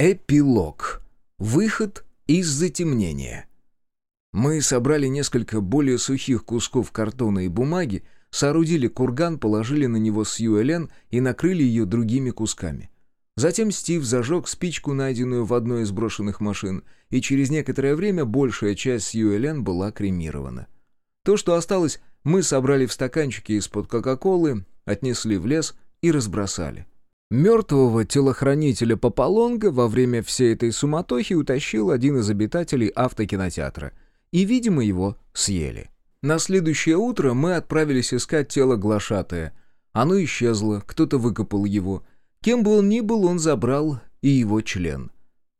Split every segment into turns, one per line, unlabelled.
Эпилог. Выход из затемнения. Мы собрали несколько более сухих кусков картона и бумаги, соорудили курган, положили на него Сью-Элен и накрыли ее другими кусками. Затем Стив зажег спичку, найденную в одной из брошенных машин, и через некоторое время большая часть Сью-Элен была кремирована. То, что осталось, мы собрали в стаканчики из-под Кока-Колы, отнесли в лес и разбросали. Мертвого телохранителя Пополонга во время всей этой суматохи утащил один из обитателей автокинотеатра. И, видимо, его съели. На следующее утро мы отправились искать тело глашатая. Оно исчезло, кто-то выкопал его. Кем бы он ни был, он забрал и его член.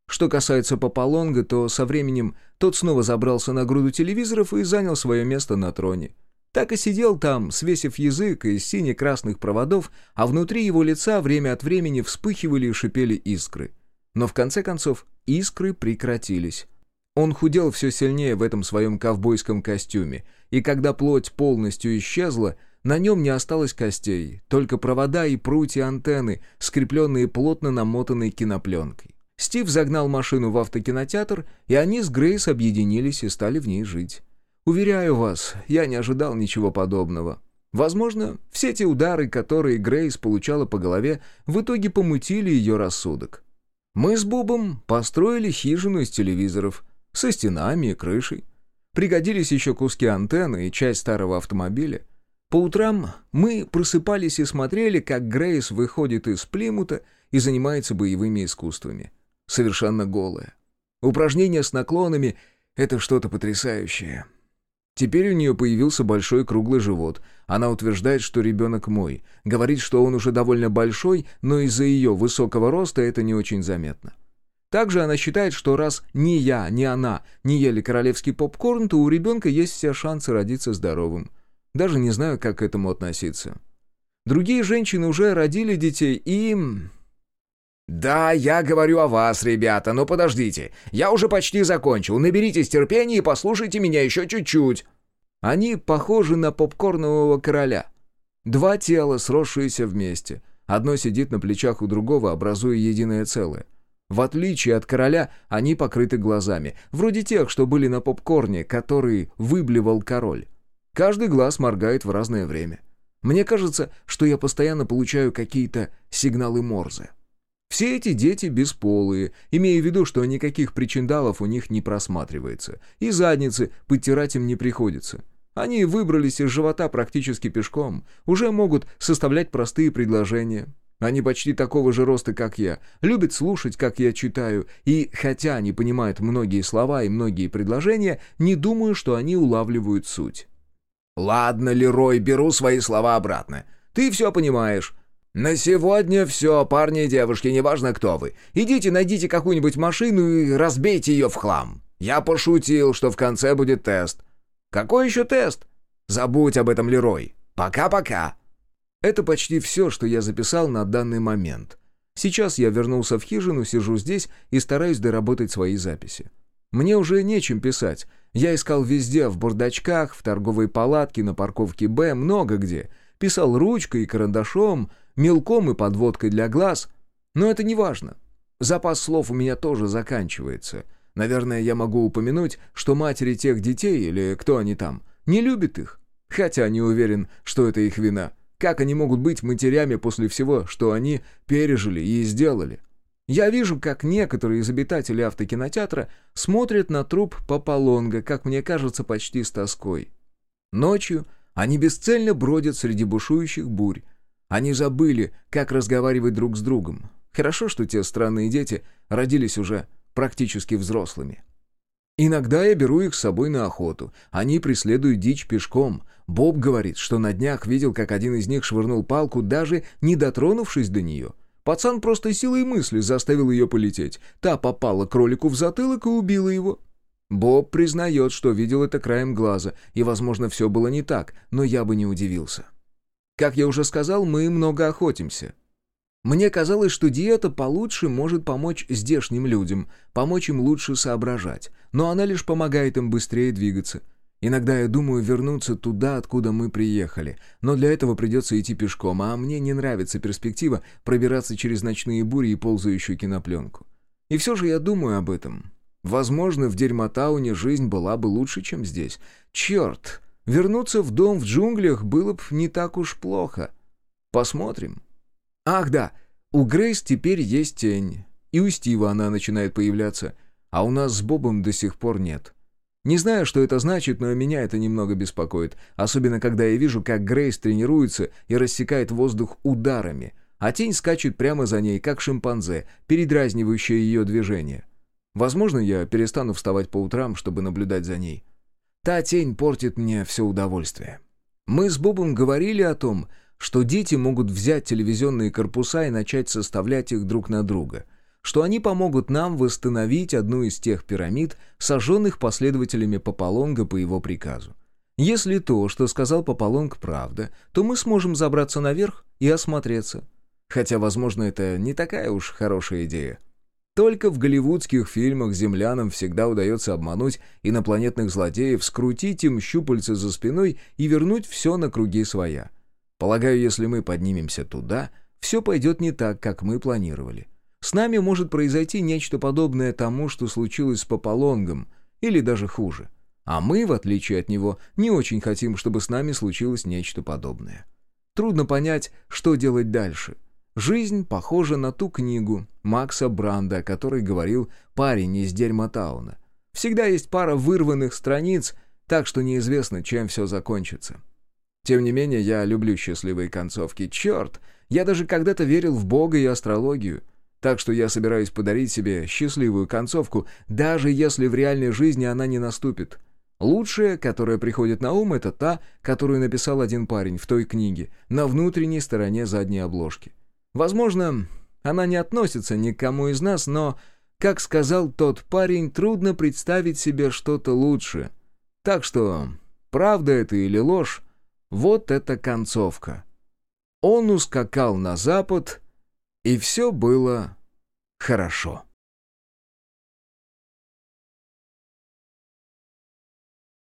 Что касается Пополонга, то со временем тот снова забрался на груду телевизоров и занял свое место на троне. Так и сидел там, свесив язык из сине-красных проводов, а внутри его лица время от времени вспыхивали и шипели искры. Но в конце концов искры прекратились. Он худел все сильнее в этом своем ковбойском костюме, и когда плоть полностью исчезла, на нем не осталось костей, только провода и прутья антенны, скрепленные плотно намотанной кинопленкой. Стив загнал машину в автокинотеатр, и они с Грейс объединились и стали в ней жить. Уверяю вас, я не ожидал ничего подобного. Возможно, все те удары, которые Грейс получала по голове, в итоге помутили ее рассудок. Мы с Бобом построили хижину из телевизоров, со стенами и крышей. Пригодились еще куски антенны и часть старого автомобиля. По утрам мы просыпались и смотрели, как Грейс выходит из Плимута и занимается боевыми искусствами. Совершенно голая. Упражнения с наклонами — это что-то потрясающее. Теперь у нее появился большой круглый живот. Она утверждает, что ребенок мой. Говорит, что он уже довольно большой, но из-за ее высокого роста это не очень заметно. Также она считает, что раз ни я, ни она не ели королевский попкорн, то у ребенка есть все шансы родиться здоровым. Даже не знаю, как к этому относиться. Другие женщины уже родили детей и...
«Да, я говорю о вас, ребята, но подождите. Я уже почти закончил. Наберитесь терпения и послушайте меня еще чуть-чуть».
Они похожи на попкорнового короля. Два тела, сросшиеся вместе. Одно сидит на плечах у другого, образуя единое целое. В отличие от короля, они покрыты глазами, вроде тех, что были на попкорне, который выблевал король. Каждый глаз моргает в разное время. Мне кажется, что я постоянно получаю какие-то сигналы Морзе. Все эти дети бесполые, имея в виду, что никаких причиндалов у них не просматривается, и задницы подтирать им не приходится. Они выбрались из живота практически пешком, уже могут составлять простые предложения. Они почти такого же роста, как я, любят слушать, как я читаю, и, хотя они понимают многие слова и многие предложения, не думаю, что они улавливают суть.
«Ладно, Лерой, беру свои слова обратно. Ты все понимаешь. «На сегодня все, парни и девушки, неважно кто вы. Идите найдите какую-нибудь машину и разбейте ее в хлам. Я пошутил, что в конце будет тест». «Какой еще тест?» «Забудь об этом, Лерой. Пока-пока».
Это почти все, что я записал на данный момент. Сейчас я вернулся в хижину, сижу здесь и стараюсь доработать свои записи. Мне уже нечем писать. Я искал везде, в бардачках, в торговой палатке, на парковке «Б», много где. Писал ручкой и карандашом, мелком и подводкой для глаз. Но это не важно. Запас слов у меня тоже заканчивается. Наверное, я могу упомянуть, что матери тех детей, или кто они там, не любят их. Хотя не уверен, что это их вина. Как они могут быть матерями после всего, что они пережили и сделали? Я вижу, как некоторые из обитателей автокинотеатра смотрят на труп Папалонга, как мне кажется, почти с тоской. Ночью они бесцельно бродят среди бушующих бурь, они забыли, как разговаривать друг с другом. Хорошо, что те странные дети родились уже практически взрослыми. Иногда я беру их с собой на охоту. Они преследуют дичь пешком. Боб говорит, что на днях видел, как один из них швырнул палку, даже не дотронувшись до нее. Пацан просто силой мысли заставил ее полететь. Та попала кролику в затылок и убила его. Боб признает, что видел это краем глаза, и, возможно, все было не так, но я бы не удивился. Как я уже сказал, мы много охотимся. Мне казалось, что диета получше может помочь здешним людям, помочь им лучше соображать, но она лишь помогает им быстрее двигаться. Иногда я думаю вернуться туда, откуда мы приехали, но для этого придется идти пешком, а мне не нравится перспектива пробираться через ночные бури и ползающую кинопленку. И все же я думаю об этом. Возможно, в Дерьмотауне жизнь была бы лучше, чем здесь. Черт, вернуться в дом в джунглях было бы не так уж плохо. Посмотрим. Ах да, у Грейс теперь есть тень. И у Стива она начинает появляться. А у нас с Бобом до сих пор нет. Не знаю, что это значит, но меня это немного беспокоит. Особенно, когда я вижу, как Грейс тренируется и рассекает воздух ударами, а тень скачет прямо за ней, как шимпанзе, передразнивающая ее движение. Возможно, я перестану вставать по утрам, чтобы наблюдать за ней. Та тень портит мне все удовольствие. Мы с Бобом говорили о том, что дети могут взять телевизионные корпуса и начать составлять их друг на друга — что они помогут нам восстановить одну из тех пирамид, сожженных последователями Папалонга по его приказу. Если то, что сказал Папалонг, правда, то мы сможем забраться наверх и осмотреться. Хотя, возможно, это не такая уж хорошая идея. Только в голливудских фильмах землянам всегда удается обмануть инопланетных злодеев, скрутить им щупальца за спиной и вернуть все на круги своя. Полагаю, если мы поднимемся туда, все пойдет не так, как мы планировали. С нами может произойти нечто подобное тому, что случилось с Пополонгом, или даже хуже. А мы, в отличие от него, не очень хотим, чтобы с нами случилось нечто подобное. Трудно понять, что делать дальше. Жизнь похожа на ту книгу Макса Бранда, о которой говорил парень из Дерьмотауна. Всегда есть пара вырванных страниц, так что неизвестно, чем все закончится. Тем не менее, я люблю счастливые концовки. Черт, я даже когда-то верил в Бога и астрологию. Так что я собираюсь подарить себе счастливую концовку, даже если в реальной жизни она не наступит. Лучшая, которая приходит на ум, это та, которую написал один парень в той книге, на внутренней стороне задней обложки. Возможно, она не относится ни к кому из нас, но, как сказал тот парень, трудно представить себе что-то лучше. Так что, правда это или ложь, вот эта концовка. Он ускакал на запад, и все было хорошо.